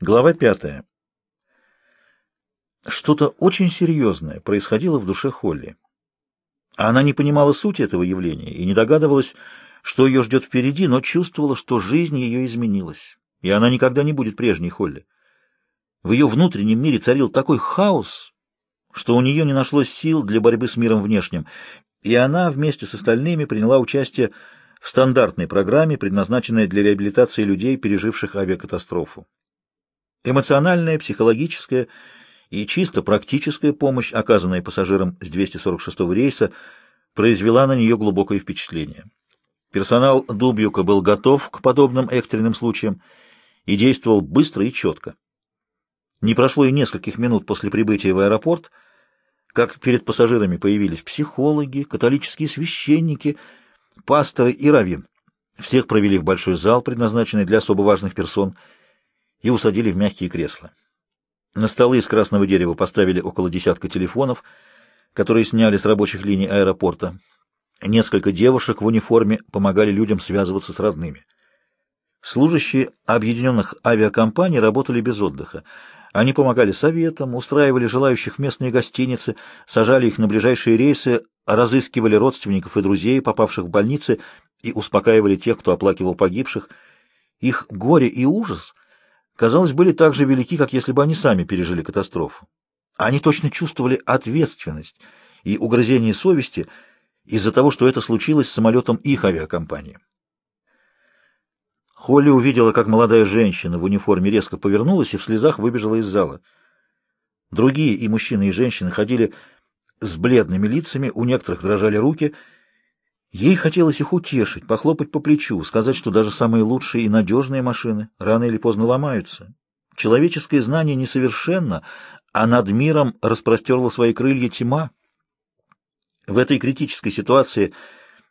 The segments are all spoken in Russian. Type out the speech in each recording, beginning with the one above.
Глава пятая. Что-то очень серьезное происходило в душе Холли. Она не понимала сути этого явления и не догадывалась, что ее ждет впереди, но чувствовала, что жизнь ее изменилась, и она никогда не будет прежней Холли. В ее внутреннем мире царил такой хаос, что у нее не нашлось сил для борьбы с миром внешним, и она вместе с остальными приняла участие в стандартной программе, предназначенной для реабилитации людей, переживших авиакатастрофу. Эмоциональная, психологическая и чисто практическая помощь, оказанная пассажирам с 246-го рейса, произвела на нее глубокое впечатление. Персонал Дубьюка был готов к подобным экстренным случаям и действовал быстро и четко. Не прошло и нескольких минут после прибытия в аэропорт, как перед пассажирами появились психологи, католические священники, пасторы и раввин. Всех провели в большой зал, предназначенный для особо важных персон – и усадили в мягкие кресла. На столы из красного дерева поставили около десятка телефонов, которые сняли с рабочих линий аэропорта. Несколько девушек в униформе помогали людям связываться с родными. Служащие объединенных авиакомпаний работали без отдыха. Они помогали советам, устраивали желающих в местные гостиницы, сажали их на ближайшие рейсы, разыскивали родственников и друзей, попавших в больницы, и успокаивали тех, кто оплакивал погибших. Их горе и ужас — казалось, были так же велики, как если бы они сами пережили катастрофу. Они точно чувствовали ответственность и угрызение совести из-за того, что это случилось с самолетом их авиакомпании. Холли увидела, как молодая женщина в униформе резко повернулась и в слезах выбежала из зала. Другие и мужчины, и женщины ходили с бледными лицами, у некоторых дрожали руки — Ей хотелось их утешить, похлопать по плечу, сказать, что даже самые лучшие и надежные машины рано или поздно ломаются. Человеческое знание несовершенно, а над миром распростерла свои крылья тьма. В этой критической ситуации,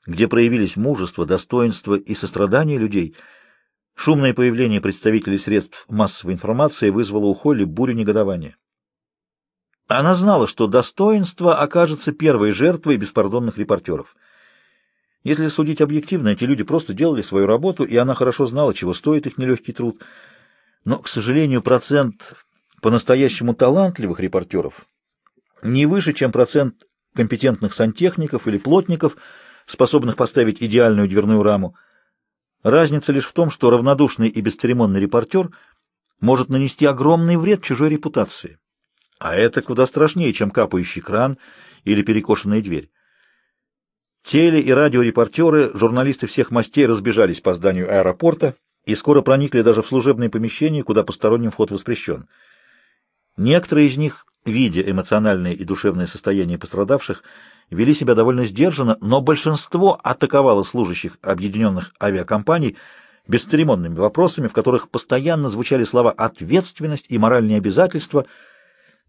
где проявились мужество, достоинство и сострадание людей, шумное появление представителей средств массовой информации вызвало у Холли бурю негодования. Она знала, что достоинство окажется первой жертвой беспардонных репортеров — если судить объективно, эти люди просто делали свою работу, и она хорошо знала, чего стоит их нелегкий труд. Но, к сожалению, процент по-настоящему талантливых репортеров не выше, чем процент компетентных сантехников или плотников, способных поставить идеальную дверную раму. Разница лишь в том, что равнодушный и бесцеремонный репортер может нанести огромный вред чужой репутации. А это куда страшнее, чем капающий кран или перекошенная дверь. Теле- и радиорепортеры, журналисты всех мастей разбежались по зданию аэропорта и скоро проникли даже в служебные помещения, куда посторонним вход воспрещен. Некоторые из них, видя эмоциональное и душевное состояние пострадавших, вели себя довольно сдержанно, но большинство атаковало служащих объединенных авиакомпаний бесцеремонными вопросами, в которых постоянно звучали слова «ответственность» и «моральные обязательства»,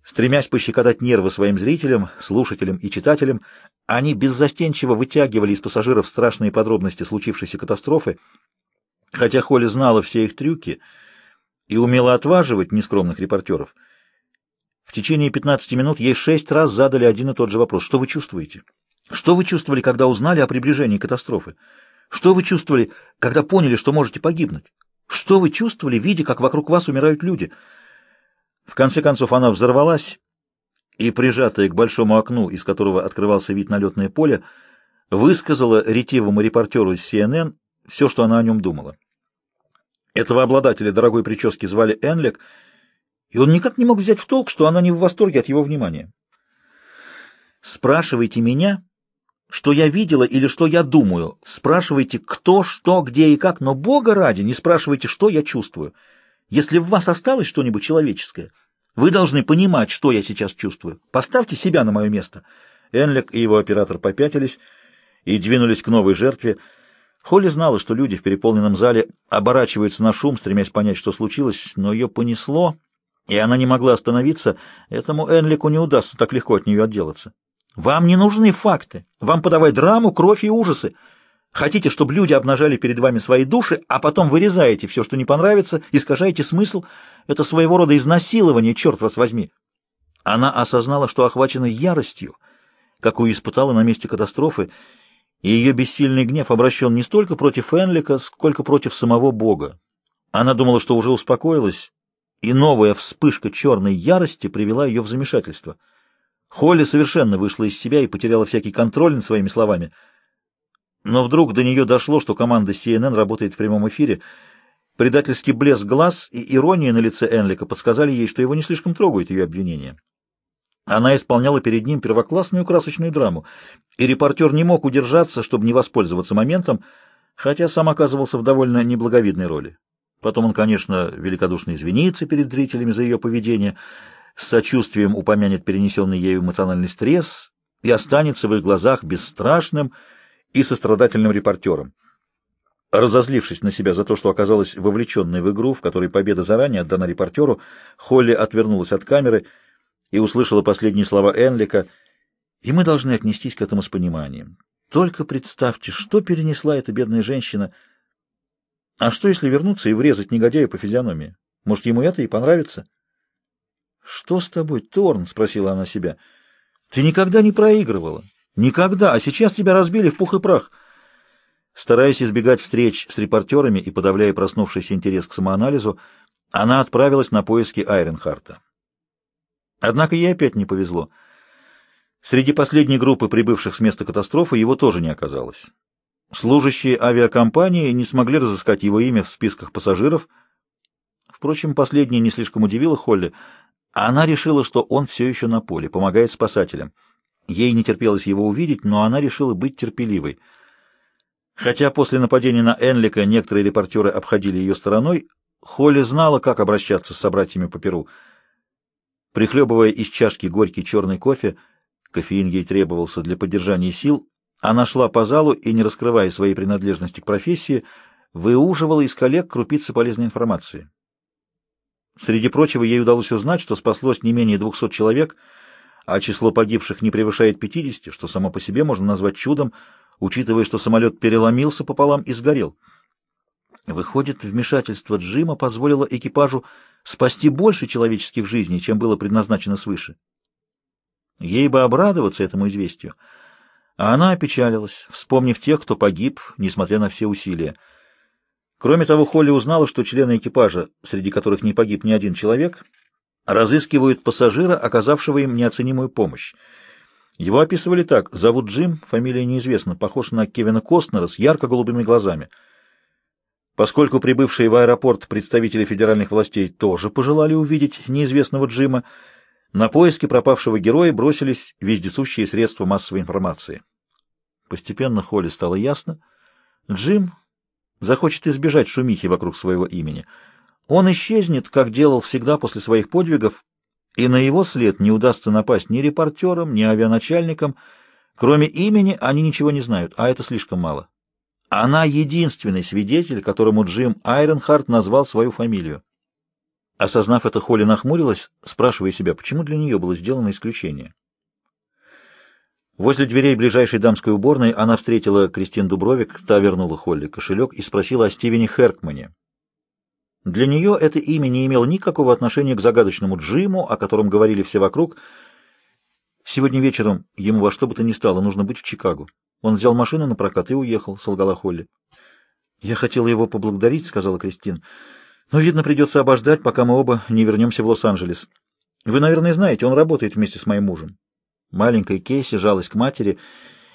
Стремясь пощекотать нервы своим зрителям, слушателям и читателям, они беззастенчиво вытягивали из пассажиров страшные подробности случившейся катастрофы, хотя Холли знала все их трюки и умела отваживать нескромных репортеров. В течение 15 минут ей шесть раз задали один и тот же вопрос. Что вы чувствуете? Что вы чувствовали, когда узнали о приближении катастрофы? Что вы чувствовали, когда поняли, что можете погибнуть? Что вы чувствовали, видя, как вокруг вас умирают люди? В конце концов она взорвалась и, прижатая к большому окну, из которого открывался вид на летное поле, высказала ретивому репортеру из CNN все, что она о нем думала. Этого обладателя дорогой прически звали Энлек, и он никак не мог взять в толк, что она не в восторге от его внимания. «Спрашивайте меня, что я видела или что я думаю. Спрашивайте, кто, что, где и как, но, Бога ради, не спрашивайте, что я чувствую». Если в вас осталось что-нибудь человеческое, вы должны понимать, что я сейчас чувствую. Поставьте себя на мое место». Энлик и его оператор попятились и двинулись к новой жертве. Холли знала, что люди в переполненном зале оборачиваются на шум, стремясь понять, что случилось, но ее понесло, и она не могла остановиться. Этому Энлику не удастся так легко от нее отделаться. «Вам не нужны факты. Вам подавай драму, кровь и ужасы. Хотите, чтобы люди обнажали перед вами свои души, а потом вырезаете все, что не понравится, искажаете смысл. Это своего рода изнасилование, черт вас возьми. Она осознала, что охвачена яростью, какую испытала на месте катастрофы, и ее бессильный гнев обращен не столько против Энлика, сколько против самого Бога. Она думала, что уже успокоилась, и новая вспышка черной ярости привела ее в замешательство. Холли совершенно вышла из себя и потеряла всякий контроль над своими словами. Но вдруг до нее дошло, что команда CNN работает в прямом эфире. Предательский блеск глаз и ирония на лице Энлика подсказали ей, что его не слишком трогают ее обвинения. Она исполняла перед ним первоклассную красочную драму, и репортер не мог удержаться, чтобы не воспользоваться моментом, хотя сам оказывался в довольно неблаговидной роли. Потом он, конечно, великодушно извинится перед зрителями за ее поведение, с сочувствием упомянет перенесенный ею эмоциональный стресс и останется в их глазах бесстрашным и сострадательным репортером. Разозлившись на себя за то, что оказалась вовлеченной в игру, в которой победа заранее отдана репортеру, Холли отвернулась от камеры и услышала последние слова Энлика, и мы должны отнестись к этому с пониманием. Только представьте, что перенесла эта бедная женщина. А что, если вернуться и врезать негодяю по физиономии? Может, ему это и понравится? — Что с тобой, Торн? — спросила она себя. — Ты никогда не проигрывала. Никогда. А сейчас тебя разбили в пух и прах. Стараясь избегать встреч с репортерами и подавляя проснувшийся интерес к самоанализу, она отправилась на поиски Айренхарта. Однако ей опять не повезло. Среди последней группы прибывших с места катастрофы его тоже не оказалось. Служащие авиакомпании не смогли разыскать его имя в списках пассажиров. Впрочем, последнее не слишком удивило Холли. Она решила, что он все еще на поле, помогает спасателям. Ей не терпелось его увидеть, но она решила быть терпеливой. Хотя после нападения на Энлика некоторые репортеры обходили ее стороной, Холли знала, как обращаться с собратьями по Перу. Прихлебывая из чашки горький черный кофе, кофеин ей требовался для поддержания сил, она шла по залу и, не раскрывая своей принадлежности к профессии, выуживала из коллег крупицы полезной информации. Среди прочего, ей удалось узнать, что спаслось не менее 200 человек, а число погибших не превышает 50, что само по себе можно назвать чудом, учитывая, что самолет переломился пополам и сгорел. Выходит, вмешательство Джима позволило экипажу спасти больше человеческих жизней, чем было предназначено свыше. Ей бы обрадоваться этому известию, а она опечалилась, вспомнив тех, кто погиб, несмотря на все усилия. Кроме того, Холли узнала, что члены экипажа, среди которых не погиб ни один человек, разыскивают пассажира, оказавшего им неоценимую помощь. Его описывали так. Зовут Джим, фамилия неизвестна, похож на Кевина Костнера с ярко-голубыми глазами. Поскольку прибывшие в аэропорт представители федеральных властей тоже пожелали увидеть неизвестного Джима, на поиски пропавшего героя бросились вездесущие средства массовой информации. Постепенно Холли стало ясно. Джим захочет избежать шумихи вокруг своего имени. Он исчезнет, как делал всегда после своих подвигов, и на его след не удастся напасть ни репортерам, ни авианачальникам. Кроме имени они ничего не знают, а это слишком мало. Она единственный свидетель, которому Джим Айренхарт назвал свою фамилию. Осознав это, Холли нахмурилась, спрашивая себя, почему для нее было сделано исключение. Возле дверей ближайшей дамской уборной она встретила Кристин Дубровик, та вернула Холли кошелек и спросила о Стивене Херкмане. Для нее это имя не имело никакого отношения к загадочному Джиму, о котором говорили все вокруг. Сегодня вечером ему во что бы то ни стало нужно быть в Чикаго. Он взял машину на прокат и уехал, — солгала Холли. — Я хотела его поблагодарить, — сказала Кристин. — но, видно, придется обождать, пока мы оба не вернемся в Лос-Анджелес. Вы, наверное, знаете, он работает вместе с моим мужем. Маленькая Кейси жалась к матери.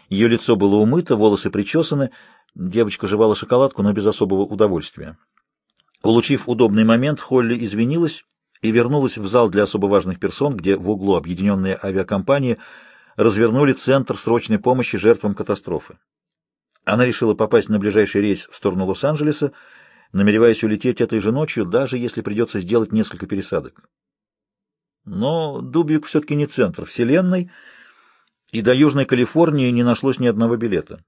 Ее лицо было умыто, волосы причесаны. Девочка жевала шоколадку, но без особого удовольствия. Улучив удобный момент, Холли извинилась и вернулась в зал для особо важных персон, где в углу объединенные авиакомпании развернули центр срочной помощи жертвам катастрофы. Она решила попасть на ближайший рейс в сторону Лос-Анджелеса, намереваясь улететь этой же ночью, даже если придется сделать несколько пересадок. Но Дубик все-таки не центр Вселенной, и до Южной Калифорнии не нашлось ни одного билета.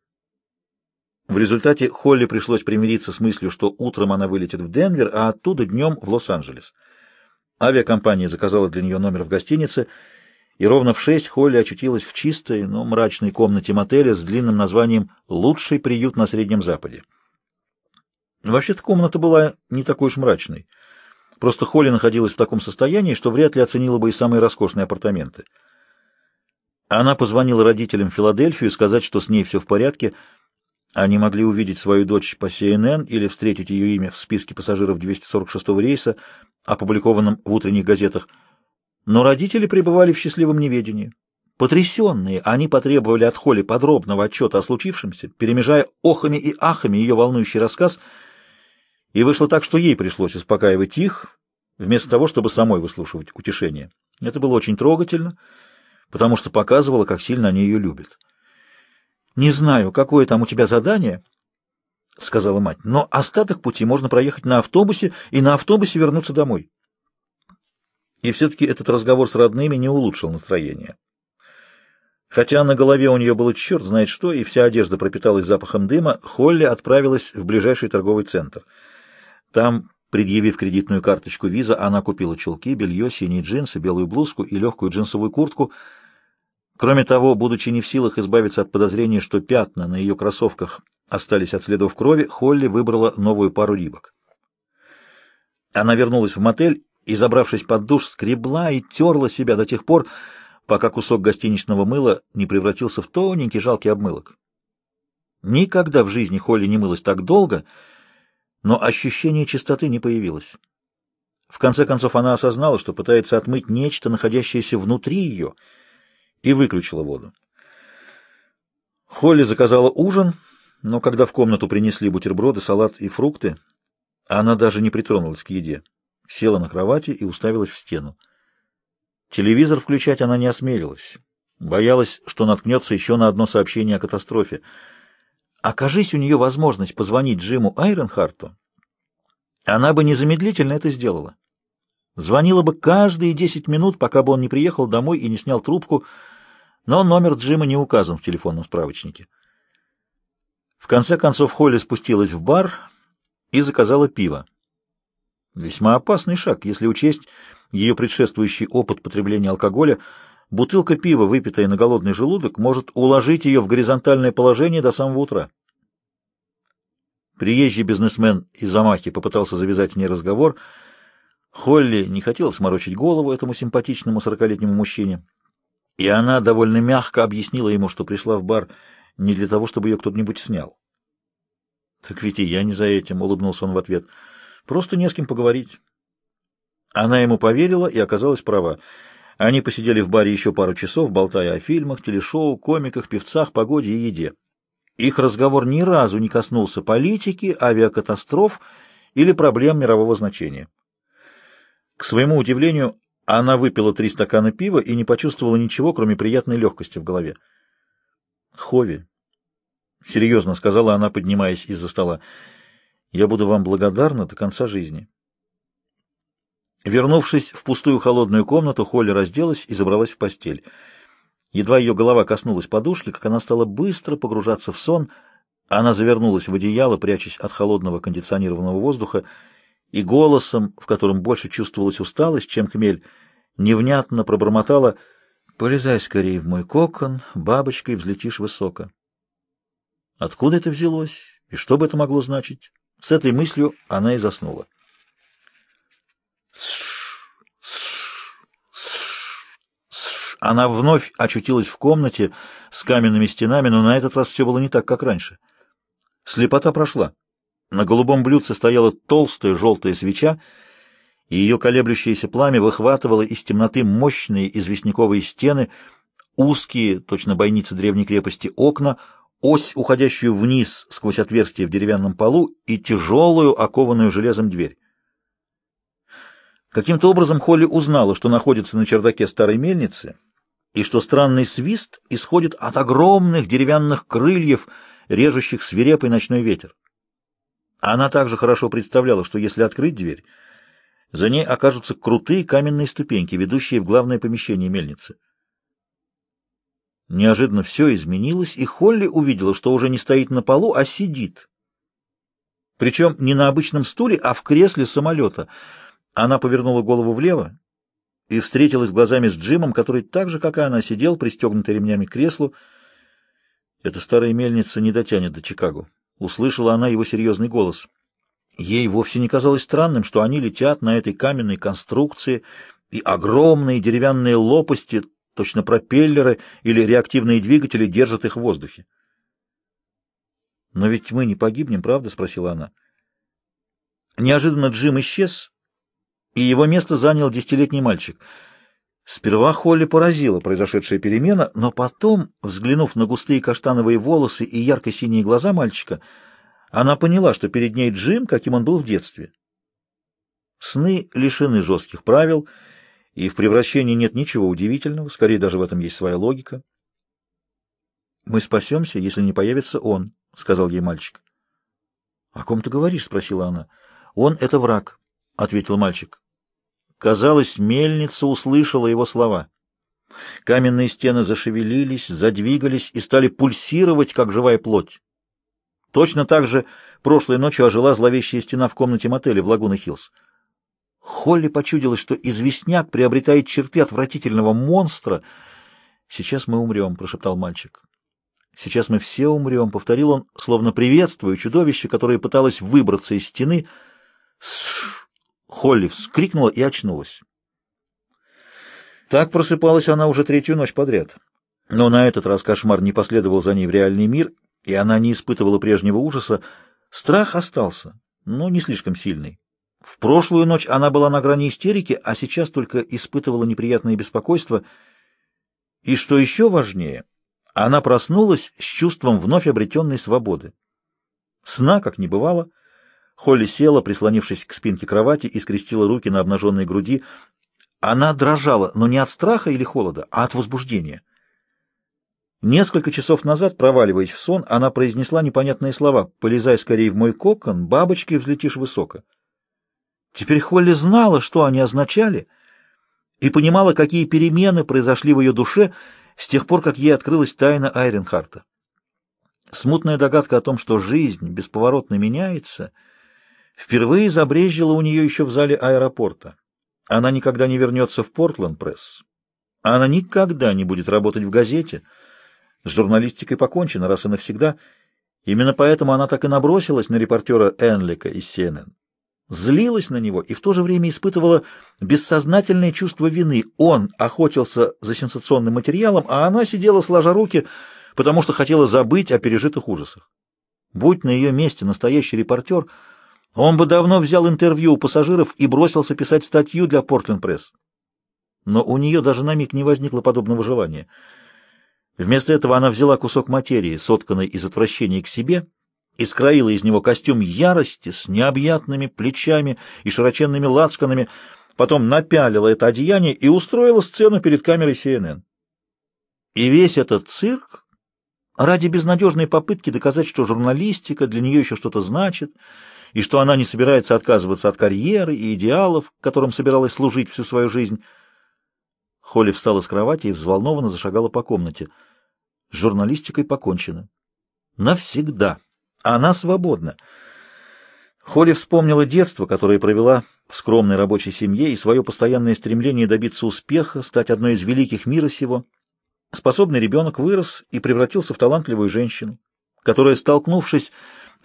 В результате Холли пришлось примириться с мыслью, что утром она вылетит в Денвер, а оттуда днем в Лос-Анджелес. Авиакомпания заказала для нее номер в гостинице, и ровно в шесть Холли очутилась в чистой, но мрачной комнате мотеля с длинным названием «Лучший приют на Среднем Западе». Вообще-то комната была не такой уж мрачной. Просто Холли находилась в таком состоянии, что вряд ли оценила бы и самые роскошные апартаменты. Она позвонила родителям в Филадельфию сказать, что с ней все в порядке. Они могли увидеть свою дочь по CNN или встретить ее имя в списке пассажиров 246-го рейса, опубликованном в утренних газетах. Но родители пребывали в счастливом неведении. Потрясенные, они потребовали от Холли подробного отчета о случившемся, перемежая охами и ахами ее волнующий рассказ, и вышло так, что ей пришлось успокаивать их, вместо того, чтобы самой выслушивать утешение. Это было очень трогательно, потому что показывало, как сильно они ее любят. «Не знаю, какое там у тебя задание», — сказала мать, — «но остаток пути можно проехать на автобусе и на автобусе вернуться домой». И все-таки этот разговор с родными не улучшил настроение. Хотя на голове у нее было черт знает что, и вся одежда пропиталась запахом дыма, Холли отправилась в ближайший торговый центр. Там, предъявив кредитную карточку виза, она купила чулки, белье, синие джинсы, белую блузку и легкую джинсовую куртку — Кроме того, будучи не в силах избавиться от подозрения, что пятна на ее кроссовках остались от следов крови, Холли выбрала новую пару рибок. Она вернулась в мотель и, забравшись под душ, скребла и терла себя до тех пор, пока кусок гостиничного мыла не превратился в тоненький жалкий обмылок. Никогда в жизни Холли не мылась так долго, но ощущение чистоты не появилось. В конце концов она осознала, что пытается отмыть нечто, находящееся внутри ее — и выключила воду. Холли заказала ужин, но когда в комнату принесли бутерброды, салат и фрукты, она даже не притронулась к еде. Села на кровати и уставилась в стену. Телевизор включать она не осмелилась. Боялась, что наткнется еще на одно сообщение о катастрофе. Окажись у нее возможность позвонить Джиму Айронхарту, она бы незамедлительно это сделала. Звонила бы каждые десять минут, пока бы он не приехал домой и не снял трубку, но номер Джима не указан в телефонном справочнике. В конце концов Холли спустилась в бар и заказала пиво. Весьма опасный шаг, если учесть ее предшествующий опыт потребления алкоголя. Бутылка пива, выпитая на голодный желудок, может уложить ее в горизонтальное положение до самого утра. Приезжий бизнесмен из Амахи попытался завязать с ней разговор. Холли не хотела сморочить голову этому симпатичному сорокалетнему мужчине. И она довольно мягко объяснила ему, что пришла в бар не для того, чтобы ее кто-нибудь снял. «Так ведь и я не за этим», — улыбнулся он в ответ. «Просто не с кем поговорить». Она ему поверила и оказалась права. Они посидели в баре еще пару часов, болтая о фильмах, телешоу, комиках, певцах, погоде и еде. Их разговор ни разу не коснулся политики, авиакатастроф или проблем мирового значения. К своему удивлению, она выпила три стакана пива и не почувствовала ничего, кроме приятной легкости в голове. «Хови», — серьезно сказала она, поднимаясь из-за стола, — «я буду вам благодарна до конца жизни». Вернувшись в пустую холодную комнату, Холли разделась и забралась в постель. Едва ее голова коснулась подушки, как она стала быстро погружаться в сон, она завернулась в одеяло, прячась от холодного кондиционированного воздуха, и голосом, в котором больше чувствовалась усталость, чем хмель, невнятно пробормотала «Полезай скорее в мой кокон, бабочкой взлетишь высоко». Откуда это взялось и что бы это могло значить? С этой мыслью она и заснула. Она вновь очутилась в комнате с каменными стенами, но на этот раз все было не так, как раньше. Слепота прошла. На голубом блюдце стояла толстая желтая свеча, и ее колеблющееся пламя выхватывало из темноты мощные известняковые стены, узкие, точно бойницы древней крепости, окна, ось, уходящую вниз сквозь отверстие в деревянном полу, и тяжелую, окованную железом дверь. Каким-то образом Холли узнала, что находится на чердаке старой мельницы, и что странный свист исходит от огромных деревянных крыльев, режущих свирепый ночной ветер. Она также хорошо представляла, что если открыть дверь, за ней окажутся крутые каменные ступеньки, ведущие в главное помещение мельницы. Неожиданно все изменилось, и Холли увидела, что уже не стоит на полу, а сидит. Причем не на обычном стуле, а в кресле самолета. Она повернула голову влево и встретилась глазами с Джимом, который так же, как и она, сидел, пристегнутый ремнями к креслу. Эта старая мельница не дотянет до Чикаго. Услышала она его серьезный голос. Ей вовсе не казалось странным, что они летят на этой каменной конструкции, и огромные деревянные лопасти, точно пропеллеры или реактивные двигатели, держат их в воздухе. «Но ведь мы не погибнем, правда?» — спросила она. Неожиданно Джим исчез, и его место занял десятилетний мальчик. Сперва Холли поразила произошедшая перемена, но потом, взглянув на густые каштановые волосы и ярко-синие глаза мальчика, она поняла, что перед ней Джим, каким он был в детстве. Сны лишены жестких правил, и в превращении нет ничего удивительного, скорее даже в этом есть своя логика. «Мы спасемся, если не появится он», — сказал ей мальчик. «О ком ты говоришь?» — спросила она. «Он — это враг», — ответил мальчик. Казалось, мельница услышала его слова. Каменные стены зашевелились, задвигались и стали пульсировать, как живая плоть. Точно так же прошлой ночью ожила зловещая стена в комнате мотеля в Лагуна-Хиллз. Холли почудилось, что известняк приобретает черты отвратительного монстра. «Сейчас мы умрем», — прошептал мальчик. «Сейчас мы все умрем», — повторил он, словно приветствуя чудовище, которое пыталось выбраться из стены. «Сш!» — Холли вскрикнула и очнулась. Так просыпалась она уже третью ночь подряд. Но на этот раз кошмар не последовал за ней в реальный мир, и она не испытывала прежнего ужаса. Страх остался, но не слишком сильный. В прошлую ночь она была на грани истерики, а сейчас только испытывала неприятное беспокойство. И что еще важнее, она проснулась с чувством вновь обретенной свободы. Сна, как не бывало, Холли села, прислонившись к спинке кровати, и скрестила руки на обнаженной груди. Она дрожала, но не от страха или холода, а от возбуждения. Несколько часов назад, проваливаясь в сон, она произнесла непонятные слова «Полезай скорее в мой кокон, бабочки, взлетишь высоко». Теперь Холли знала, что они означали, и понимала, какие перемены произошли в ее душе с тех пор, как ей открылась тайна Айренхарта. Смутная догадка о том, что жизнь бесповоротно меняется, впервые забрезжила у нее еще в зале аэропорта. Она никогда не вернется в Портленд-пресс. Она никогда не будет работать в газете. С журналистикой покончено раз и навсегда. Именно поэтому она так и набросилась на репортера Энлика из CNN злилась на него и в то же время испытывала бессознательное чувство вины. Он охотился за сенсационным материалом, а она сидела сложа руки, потому что хотела забыть о пережитых ужасах. Будь на ее месте настоящий репортер, он бы давно взял интервью у пассажиров и бросился писать статью для Портленд Пресс. Но у нее даже на миг не возникло подобного желания. Вместо этого она взяла кусок материи, сотканный из отвращения к себе, и скроила из него костюм ярости с необъятными плечами и широченными лацканами, потом напялила это одеяние и устроила сцену перед камерой CNN. И весь этот цирк ради безнадежной попытки доказать, что журналистика для нее еще что-то значит, и что она не собирается отказываться от карьеры и идеалов, которым собиралась служить всю свою жизнь. Холли встала с кровати и взволнованно зашагала по комнате. С журналистикой покончено. Навсегда. Она свободна. Холли вспомнила детство, которое провела в скромной рабочей семье, и свое постоянное стремление добиться успеха, стать одной из великих мира сего. Способный ребенок вырос и превратился в талантливую женщину, которая, столкнувшись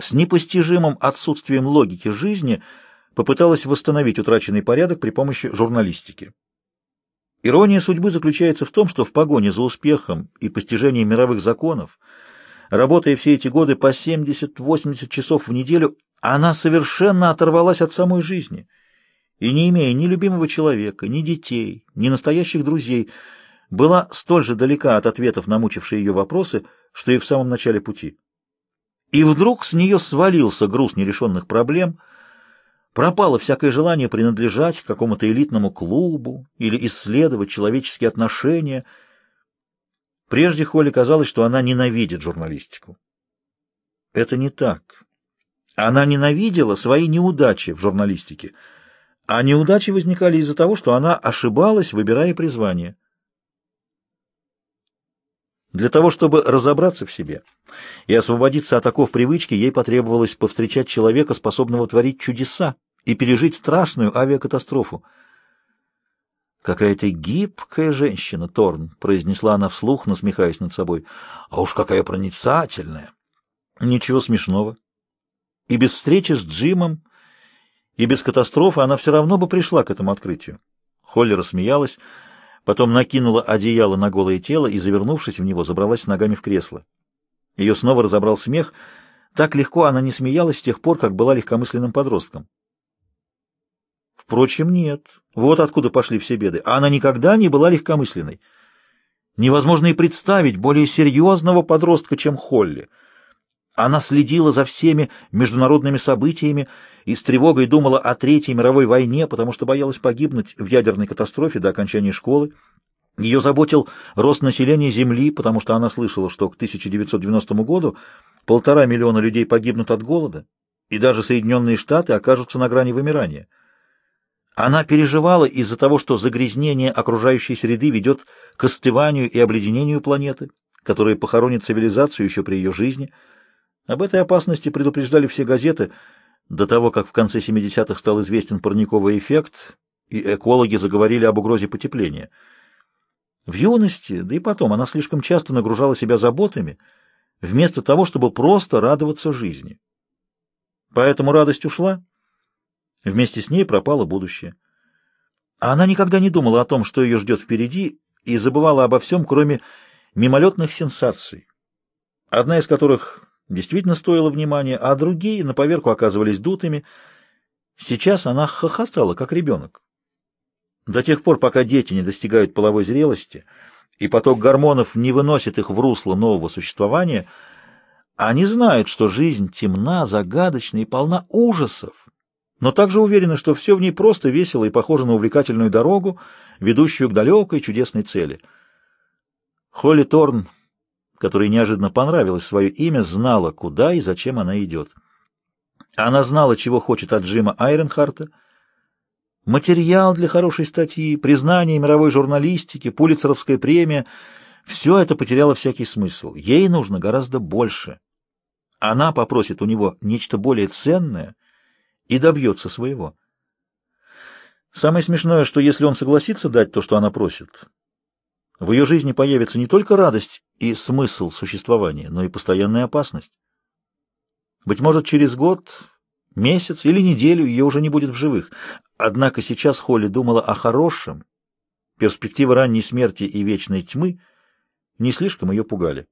с непостижимым отсутствием логики жизни, попыталась восстановить утраченный порядок при помощи журналистики. Ирония судьбы заключается в том, что в погоне за успехом и постижением мировых законов – Работая все эти годы по 70-80 часов в неделю, она совершенно оторвалась от самой жизни. И не имея ни любимого человека, ни детей, ни настоящих друзей, была столь же далека от ответов на мучившие ее вопросы, что и в самом начале пути. И вдруг с нее свалился груз нерешенных проблем, пропало всякое желание принадлежать какому-то элитному клубу или исследовать человеческие отношения – Прежде Холли казалось, что она ненавидит журналистику. Это не так. Она ненавидела свои неудачи в журналистике, а неудачи возникали из-за того, что она ошибалась, выбирая призвание. Для того, чтобы разобраться в себе и освободиться от оков привычки, ей потребовалось повстречать человека, способного творить чудеса и пережить страшную авиакатастрофу. «Какая ты гибкая женщина, Торн», — произнесла она вслух, насмехаясь над собой. «А уж какая проницательная!» «Ничего смешного. И без встречи с Джимом, и без катастрофы она все равно бы пришла к этому открытию». Холли рассмеялась, потом накинула одеяло на голое тело и, завернувшись в него, забралась ногами в кресло. Ее снова разобрал смех, Так легко она не смеялась с тех пор, как была легкомысленным подростком. Впрочем, нет. Вот откуда пошли все беды. Она никогда не была легкомысленной. Невозможно и представить более серьезного подростка, чем Холли. Она следила за всеми международными событиями и с тревогой думала о Третьей мировой войне, потому что боялась погибнуть в ядерной катастрофе до окончания школы. Ее заботил рост населения Земли, потому что она слышала, что к 1990 году полтора миллиона людей погибнут от голода, и даже Соединенные Штаты окажутся на грани вымирания. Она переживала из-за того, что загрязнение окружающей среды ведет к остыванию и обледенению планеты, которая похоронит цивилизацию еще при ее жизни. Об этой опасности предупреждали все газеты до того, как в конце 70-х стал известен парниковый эффект, и экологи заговорили об угрозе потепления. В юности, да и потом, она слишком часто нагружала себя заботами, вместо того, чтобы просто радоваться жизни. Поэтому радость ушла, Вместе с ней пропало будущее. А она никогда не думала о том, что ее ждет впереди, и забывала обо всем, кроме мимолетных сенсаций, одна из которых действительно стоила внимания, а другие на поверку оказывались дутыми. Сейчас она хохотала, как ребенок. До тех пор, пока дети не достигают половой зрелости, и поток гормонов не выносит их в русло нового существования, они знают, что жизнь темна, загадочна и полна ужасов, но также уверены, что все в ней просто весело и похоже на увлекательную дорогу, ведущую к далекой чудесной цели. Холли Торн, которой неожиданно понравилось свое имя, знала, куда и зачем она идет. Она знала, чего хочет от Джима Айренхарта. Материал для хорошей статьи, признание мировой журналистики, пулицеровская премия — все это потеряло всякий смысл. Ей нужно гораздо больше. Она попросит у него нечто более ценное — и добьется своего. Самое смешное, что если он согласится дать то, что она просит, в ее жизни появится не только радость и смысл существования, но и постоянная опасность. Быть может, через год, месяц или неделю ее уже не будет в живых. Однако сейчас Холли думала о хорошем. Перспективы ранней смерти и вечной тьмы не слишком ее пугали.